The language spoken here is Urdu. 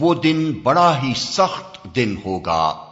وہ دن بڑا ہی سخت دن ہوگا۔